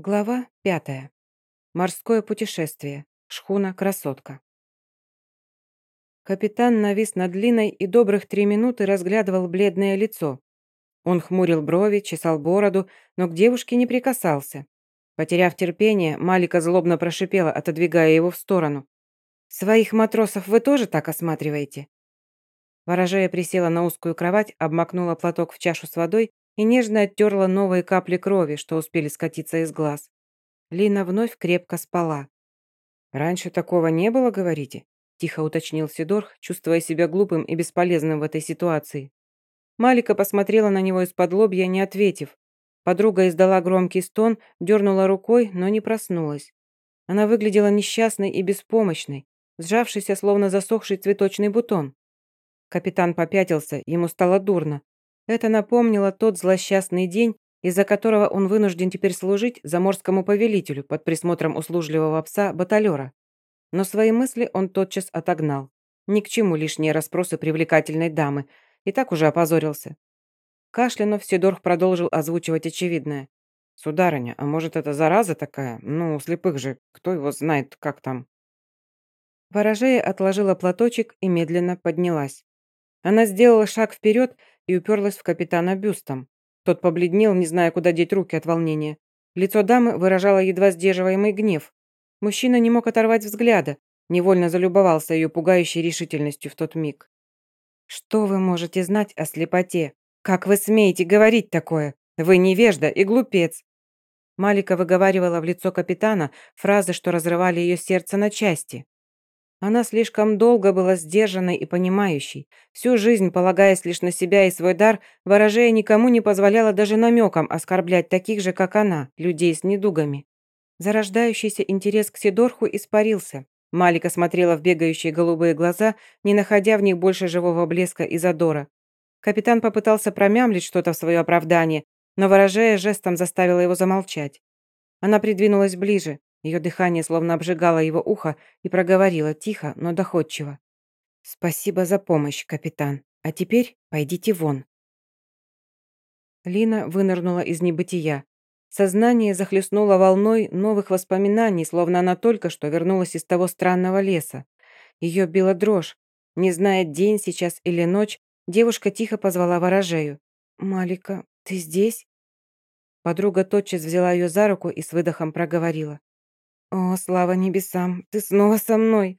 Глава пятая. Морское путешествие. Шхуна «Красотка». Капитан навис над Линой и добрых три минуты разглядывал бледное лицо. Он хмурил брови, чесал бороду, но к девушке не прикасался. Потеряв терпение, Малика злобно прошипела, отодвигая его в сторону. «Своих матросов вы тоже так осматриваете?» Ворожея присела на узкую кровать, обмакнула платок в чашу с водой и нежно оттерла новые капли крови, что успели скатиться из глаз. Лина вновь крепко спала. «Раньше такого не было, говорите?» – тихо уточнил Сидорх, чувствуя себя глупым и бесполезным в этой ситуации. Малика посмотрела на него из-под лобья, не ответив. Подруга издала громкий стон, дернула рукой, но не проснулась. Она выглядела несчастной и беспомощной, сжавшейся, словно засохший цветочный бутон. Капитан попятился, ему стало дурно. Это напомнило тот злосчастный день, из-за которого он вынужден теперь служить заморскому повелителю под присмотром услужливого пса баталера. Но свои мысли он тотчас отогнал. Ни к чему лишние расспросы привлекательной дамы. И так уже опозорился. Кашлянув, Сидорх продолжил озвучивать очевидное. «Сударыня, а может, это зараза такая? Ну, у слепых же, кто его знает, как там?» Ворожея отложила платочек и медленно поднялась. Она сделала шаг вперед и уперлась в капитана бюстом. Тот побледнел, не зная, куда деть руки от волнения. Лицо дамы выражало едва сдерживаемый гнев. Мужчина не мог оторвать взгляда, невольно залюбовался ее пугающей решительностью в тот миг. «Что вы можете знать о слепоте? Как вы смеете говорить такое? Вы невежда и глупец!» Малика выговаривала в лицо капитана фразы, что разрывали ее сердце на части. Она слишком долго была сдержанной и понимающей. Всю жизнь, полагаясь лишь на себя и свой дар, ворожея никому не позволяла даже намеком оскорблять таких же, как она, людей с недугами. Зарождающийся интерес к Сидорху испарился. Малика смотрела в бегающие голубые глаза, не находя в них больше живого блеска и задора. Капитан попытался промямлить что-то в свое оправдание, но ворожея жестом заставила его замолчать. Она придвинулась ближе, ее дыхание словно обжигало его ухо и проговорила тихо, но доходчиво. «Спасибо за помощь, капитан. А теперь пойдите вон». Лина вынырнула из небытия. Сознание захлестнуло волной новых воспоминаний, словно она только что вернулась из того странного леса. Ее била дрожь. Не зная, день сейчас или ночь, девушка тихо позвала ворожею. «Малика, ты здесь?» Подруга тотчас взяла ее за руку и с выдохом проговорила. «О, слава небесам, ты снова со мной!»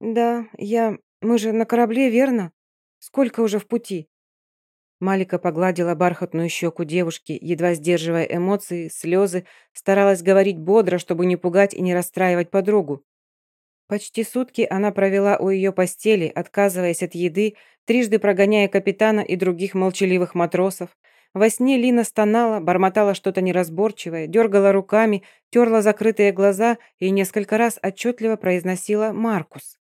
«Да, я... Мы же на корабле, верно? Сколько уже в пути?» Малика погладила бархатную щеку девушки, едва сдерживая эмоции, слезы, старалась говорить бодро, чтобы не пугать и не расстраивать подругу. Почти сутки она провела у ее постели, отказываясь от еды, трижды прогоняя капитана и других молчаливых матросов, во сне Лина стонала, бормотала что-то неразборчивое, дергала руками, терла закрытые глаза и несколько раз отчетливо произносила «Маркус».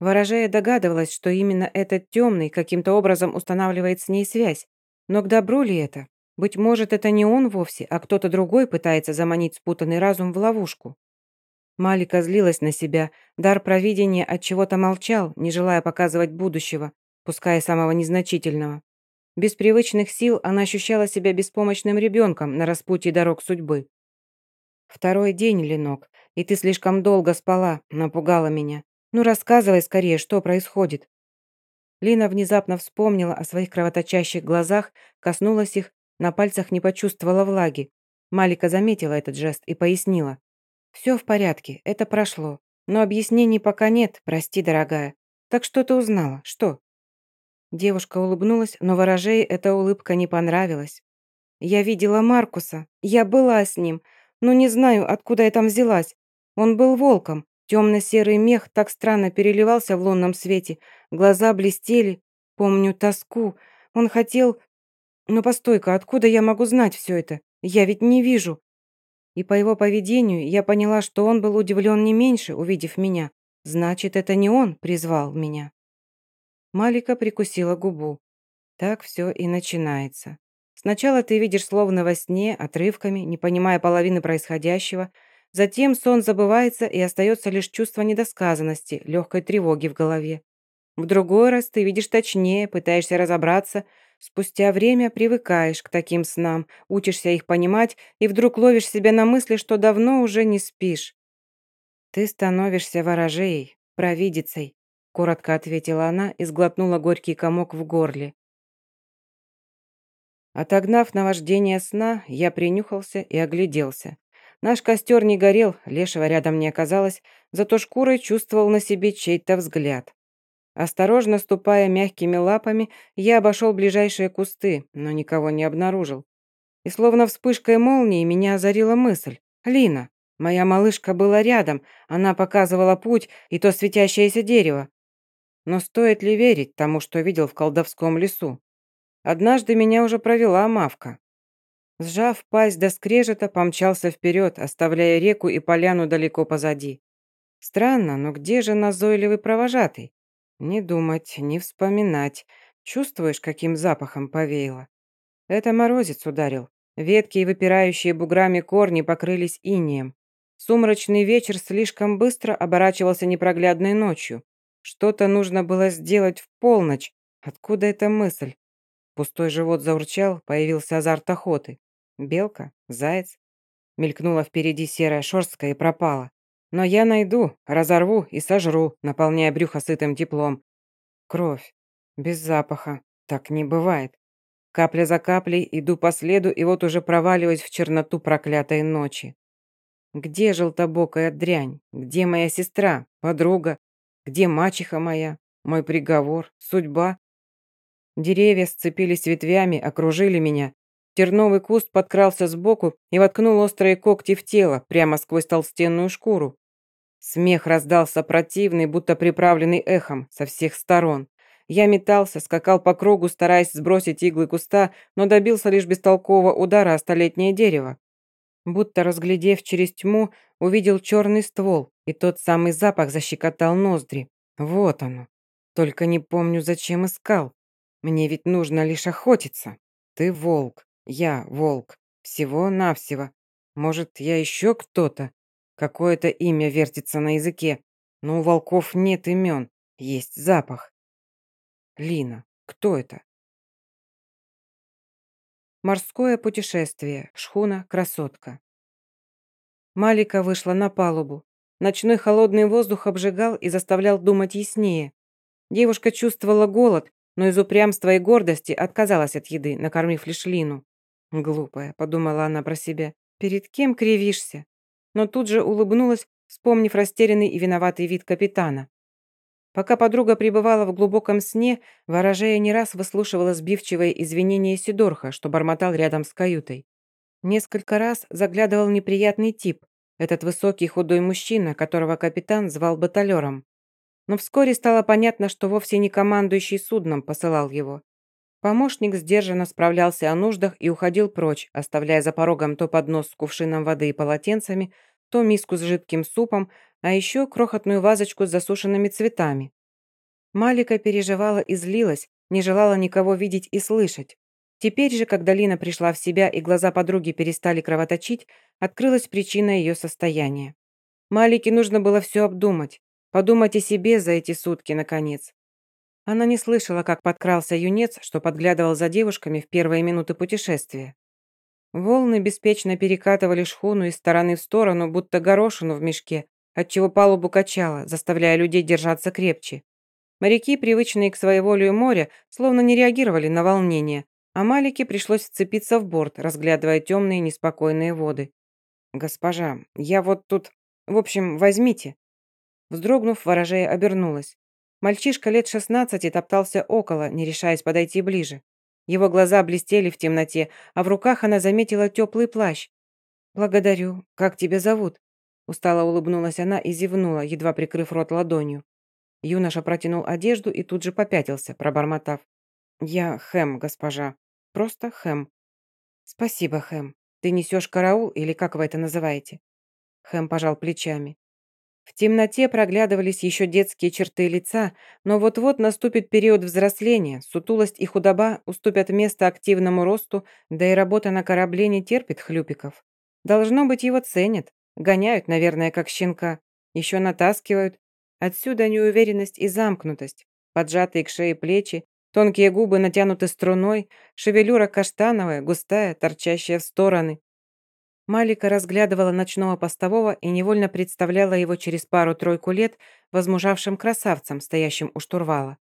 Ворожея догадывалась, что именно этот темный каким-то образом устанавливает с ней связь. Но к добру ли это? Быть может, это не он вовсе, а кто-то другой пытается заманить спутанный разум в ловушку. Малика злилась на себя. Дар провидения от чего-то молчал, не желая показывать будущего, пускай самого незначительного. Без привычных сил она ощущала себя беспомощным ребенком на распутье дорог судьбы. «Второй день, Ленок, и ты слишком долго спала, напугала меня. Ну, рассказывай скорее, что происходит». Лина внезапно вспомнила о своих кровоточащих глазах, коснулась их, на пальцах не почувствовала влаги. Малика заметила этот жест и пояснила. «Все в порядке, это прошло. Но объяснений пока нет, прости, дорогая. Так что ты узнала? Что?» Девушка улыбнулась, но ворожей эта улыбка не понравилась. «Я видела Маркуса. Я была с ним. Но не знаю, откуда я там взялась. Он был волком. Темно-серый мех так странно переливался в лунном свете. Глаза блестели. Помню тоску. Он хотел... Но постой-ка, откуда я могу знать все это? Я ведь не вижу». И по его поведению я поняла, что он был удивлен не меньше, увидев меня. Значит, это не он призвал меня. Малика прикусила губу. Так все и начинается. Сначала ты видишь словно во сне, отрывками, не понимая половины происходящего. Затем сон забывается, и остается лишь чувство недосказанности, легкой тревоги в голове. В другой раз ты видишь точнее, пытаешься разобраться. Спустя время привыкаешь к таким снам, учишься их понимать и вдруг ловишь себя на мысли, что давно уже не спишь. Ты становишься ворожеей, провидицей, коротко ответила она и сглотнула горький комок в горле. Отогнав наваждение сна, я принюхался и огляделся. Наш костер не горел, лешего рядом не оказалось, зато шкурой чувствовал на себе чей-то взгляд. Осторожно ступая мягкими лапами, я обошел ближайшие кусты, но никого не обнаружил. И словно вспышкой молнии меня озарила мысль. «Лина, моя малышка была рядом, она показывала путь и то светящееся дерево. Но стоит ли верить тому, что видел в колдовском лесу? Однажды меня уже провела мавка. Сжав пасть до скрежета, помчался вперед, оставляя реку и поляну далеко позади. Странно, но где же назойливый провожатый? Не думать, не вспоминать. Чувствуешь, каким запахом повеяло? Это морозец ударил. Ветки и выпирающие буграми корни покрылись инеем. Сумрачный вечер слишком быстро оборачивался непроглядной ночью. Что-то нужно было сделать в полночь. Откуда эта мысль? Пустой живот заурчал, появился азарт охоты. Белка? Заяц? Мелькнула впереди серая шерстка и пропала. Но я найду, разорву и сожру, наполняя брюхо сытым теплом. Кровь. Без запаха. Так не бывает. Капля за каплей иду по следу и вот уже проваливаюсь в черноту проклятой ночи. Где желтобокая дрянь? Где моя сестра, подруга? Где мачеха моя? Мой приговор? Судьба? Деревья сцепились ветвями, окружили меня. Терновый куст подкрался сбоку и воткнул острые когти в тело, прямо сквозь толстенную шкуру. Смех раздался противный, будто приправленный эхом, со всех сторон. Я метался, скакал по кругу, стараясь сбросить иглы куста, но добился лишь бестолкового удара о столетнее дерево. Будто разглядев через тьму, увидел черный ствол, и тот самый запах защекотал ноздри. Вот оно. Только не помню, зачем искал. Мне ведь нужно лишь охотиться. Ты волк, я волк. Всего-навсего. Может, я еще кто-то? Какое-то имя вертится на языке, но у волков нет имен, есть запах. Лина, кто это? Морское путешествие. Шхуна «Красотка». Малика вышла на палубу. Ночной холодный воздух обжигал и заставлял думать яснее. Девушка чувствовала голод, но из упрямства и гордости отказалась от еды, накормив лишь Лину. «Глупая», — подумала она про себя, — «перед кем кривишься? но тут же улыбнулась, вспомнив растерянный и виноватый вид капитана. Пока подруга пребывала в глубоком сне, ворожея не раз выслушивала сбивчивое извинение Сидорха, что бормотал рядом с каютой. Несколько раз заглядывал неприятный тип, этот высокий худой мужчина, которого капитан звал баталером. Но вскоре стало понятно, что вовсе не командующий судном посылал его. Помощник сдержанно справлялся о нуждах и уходил прочь, оставляя за порогом то поднос с кувшином воды и полотенцами, то миску с жидким супом, а еще крохотную вазочку с засушенными цветами. Малика переживала и злилась, не желала никого видеть и слышать. Теперь же, когда Лина пришла в себя и глаза подруги перестали кровоточить, открылась причина ее состояния. Малике нужно было все обдумать, подумать о себе за эти сутки, наконец. Она не слышала, как подкрался юнец, что подглядывал за девушками в первые минуты путешествия. Волны беспечно перекатывали шхуну из стороны в сторону, будто горошину в мешке, отчего палубу качало, заставляя людей держаться крепче. Моряки, привычные к своеволию моря, словно не реагировали на волнение, а Малике пришлось вцепиться в борт, разглядывая темные неспокойные воды. «Госпожа, я вот тут... В общем, возьмите». Вздрогнув, ворожея обернулась. Мальчишка лет шестнадцати топтался около, не решаясь подойти ближе. Его глаза блестели в темноте, а в руках она заметила теплый плащ. «Благодарю. Как тебя зовут?» Устало улыбнулась она и зевнула, едва прикрыв рот ладонью. Юноша протянул одежду и тут же попятился, пробормотав. «Я Хэм, госпожа. Просто Хэм». «Спасибо, Хэм. Ты несешь караул или как вы это называете?» Хэм пожал плечами. В темноте проглядывались еще детские черты лица, но вот-вот наступит период взросления, сутулость и худоба уступят место активному росту, да и работа на корабле не терпит хлюпиков. Должно быть, его ценят, гоняют, наверное, как щенка, еще натаскивают. Отсюда неуверенность и замкнутость. поджатые к шее плечи, тонкие губы натянуты струной, шевелюра каштановая, густая, торчащая в стороны. Малика разглядывала ночного постового и невольно представляла его через пару-тройку лет возмужавшим красавцем, стоящим у штурвала.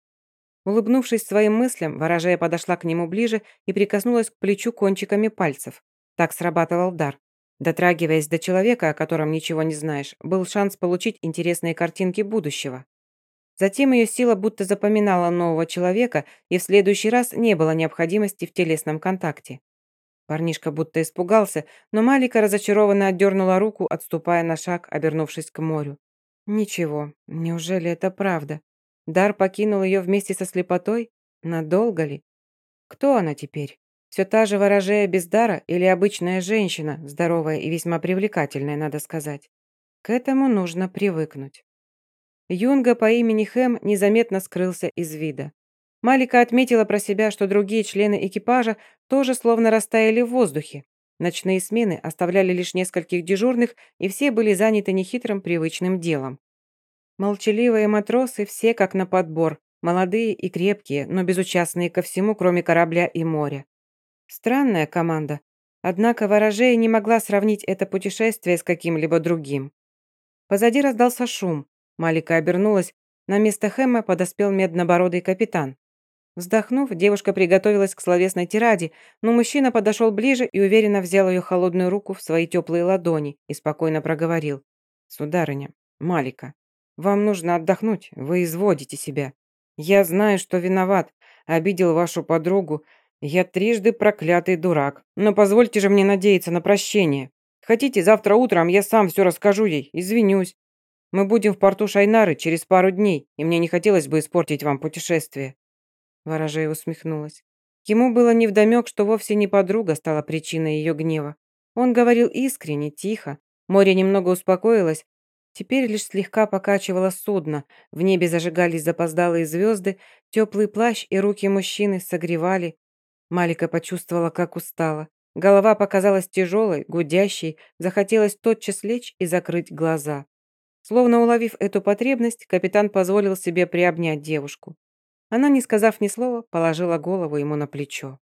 Улыбнувшись своим мыслям, ворожая подошла к нему ближе и прикоснулась к плечу кончиками пальцев. Так срабатывал дар. Дотрагиваясь до человека, о котором ничего не знаешь, был шанс получить интересные картинки будущего. Затем ее сила будто запоминала нового человека, и в следующий раз не было необходимости в телесном контакте. Парнишка будто испугался, но Малика разочарованно отдернула руку, отступая на шаг, обернувшись к морю. Ничего, неужели это правда? Дар покинул ее вместе со слепотой? Надолго ли? Кто она теперь? Все та же ворожея без дара или обычная женщина, здоровая и весьма привлекательная, надо сказать? К этому нужно привыкнуть. Юнга по имени Хэм незаметно скрылся из вида. Малика отметила про себя, что другие члены экипажа тоже словно растаяли в воздухе. Ночные смены оставляли лишь нескольких дежурных, и все были заняты нехитрым привычным делом. Молчаливые матросы все как на подбор, молодые и крепкие, но безучастные ко всему, кроме корабля и моря. Странная команда. Однако ворожея не могла сравнить это путешествие с каким-либо другим. Позади раздался шум. Малика обернулась. На место Хэма подоспел меднобородый капитан. Вздохнув, девушка приготовилась к словесной тираде, но мужчина подошел ближе и уверенно взял ее холодную руку в свои теплые ладони и спокойно проговорил. «Сударыня, Малика, вам нужно отдохнуть, вы изводите себя. Я знаю, что виноват, обидел вашу подругу. Я трижды проклятый дурак, но позвольте же мне надеяться на прощение. Хотите, завтра утром я сам все расскажу ей, извинюсь. Мы будем в порту Шайнары через пару дней, и мне не хотелось бы испортить вам путешествие». Ворожея усмехнулась. Ему было невдомек, что вовсе не подруга стала причиной ее гнева. Он говорил искренне, тихо. Море немного успокоилось. Теперь лишь слегка покачивало судно. В небе зажигались запоздалые звезды, теплый плащ и руки мужчины согревали. Малика почувствовала, как устала. Голова показалась тяжелой, гудящей, захотелось тотчас лечь и закрыть глаза. Словно уловив эту потребность, капитан позволил себе приобнять девушку. Она, не сказав ни слова, положила голову ему на плечо.